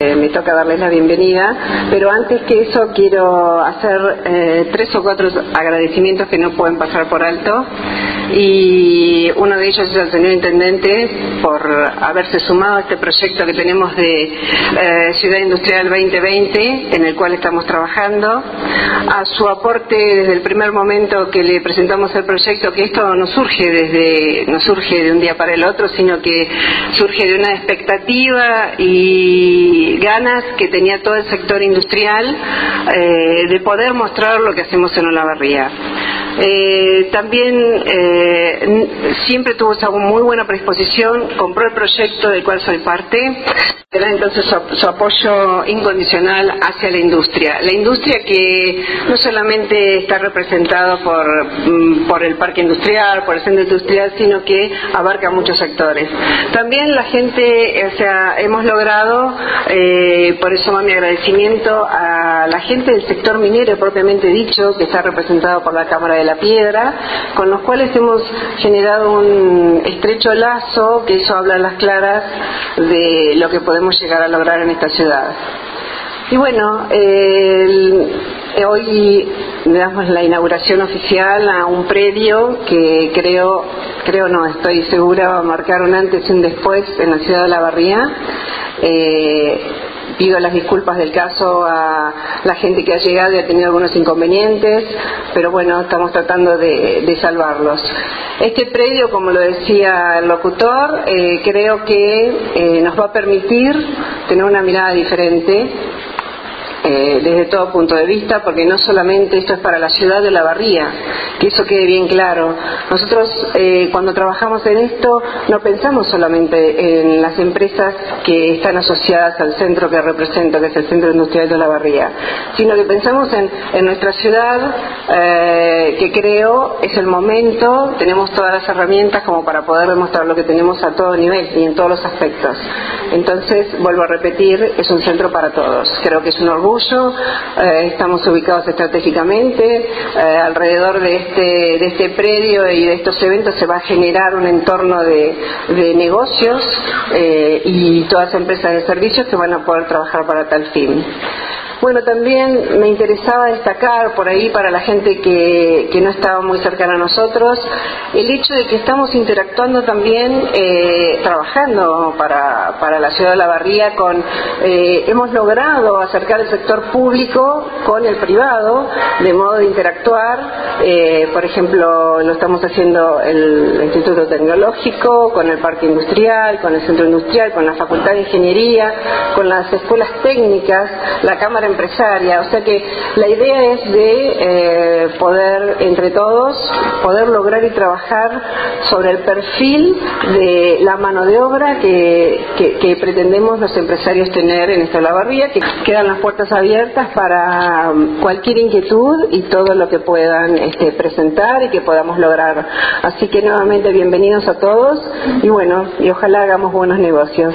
Eh, me toca darles la bienvenida, pero antes que eso quiero hacer eh, tres o cuatro agradecimientos que no pueden pasar por alto. Y uno de ellos es al señor Intendente por haberse sumado a este proyecto que tenemos de eh, Ciudad Industrial 2020 en el cual estamos trabajando, a su aporte desde el primer momento que le presentamos el proyecto, que esto no surge desde, no surge de un día para el otro, sino que surge de una expectativa y ganas que tenía todo el sector industrial eh, de poder mostrar lo que hacemos en Olavarría. Eh, también eh, siempre tuvo esa muy buena predisposición, compró el proyecto del cual soy parte, era entonces su, apoyo incondicional hacia la industria. La industria que no solamente está representada por, mm, por el parque industrial, por el centro industrial, sino que abarca muchos sectores. También la gente, o sea, hemos logrado, eh, por eso va mi agradecimiento a la gente del sector minero propiamente dicho, que está representado por la Cámara de la Piedra, con los cuales hemos generado un estrecho lazo, que eso habla a las claras de lo que podemos llegar a lograr en esta ciudad. Y bueno, hoy le damos la inauguración oficial a un predio que creo, creo no, estoy segura va a marcar un antes y un después en la ciudad de La Barría. Eh, pido las disculpas del caso a la gente que ha llegado y ha tenido algunos inconvenientes, pero bueno, estamos tratando de, salvarlos. Este predio, como lo decía el locutor, eh, creo que eh, nos va a permitir tener una mirada diferente eh, desde todo punto de vista, porque no solamente esto es para la ciudad de La Barría, que eso quede bien claro. Nosotros eh, cuando trabajamos en esto no pensamos solamente en las empresas que están asociadas al centro que represento, que es el Centro Industrial de La Barría, sino que pensamos en, nuestra ciudad, eh, que creo es el momento, tenemos todas las herramientas como para poder demostrar lo que tenemos a todo nivel y en todos los aspectos. Entonces, vuelvo a repetir, es un centro para todos. Creo que es un orgullo eh, estamos ubicados estratégicamente, eh, alrededor de este, de este predio y de estos eventos se va a generar un entorno de, negocios eh, y todas empresas de servicios que van a poder trabajar para tal fin. Bueno, también me interesaba destacar por ahí para la gente que, no estaba muy cercana a nosotros el hecho de que estamos interactuando también, eh, trabajando para, para, la ciudad de La Barría, con, eh, hemos logrado acercar el sector público con el privado, de modo de interactuar, eh, por ejemplo, lo estamos haciendo el Instituto Tecnológico, con el Parque Industrial, con el Centro Industrial, con la Facultad de Ingeniería, con las escuelas técnicas, la Cámara empresaria. O sea que la idea es de eh, poder, entre todos, poder lograr y trabajar sobre el perfil de la mano de obra que, pretendemos los empresarios tener en esta lavarría, que quedan las puertas abiertas para um, cualquier inquietud y todo lo que puedan este, presentar y que podamos lograr. Así que nuevamente bienvenidos a todos y bueno, y ojalá hagamos buenos negocios.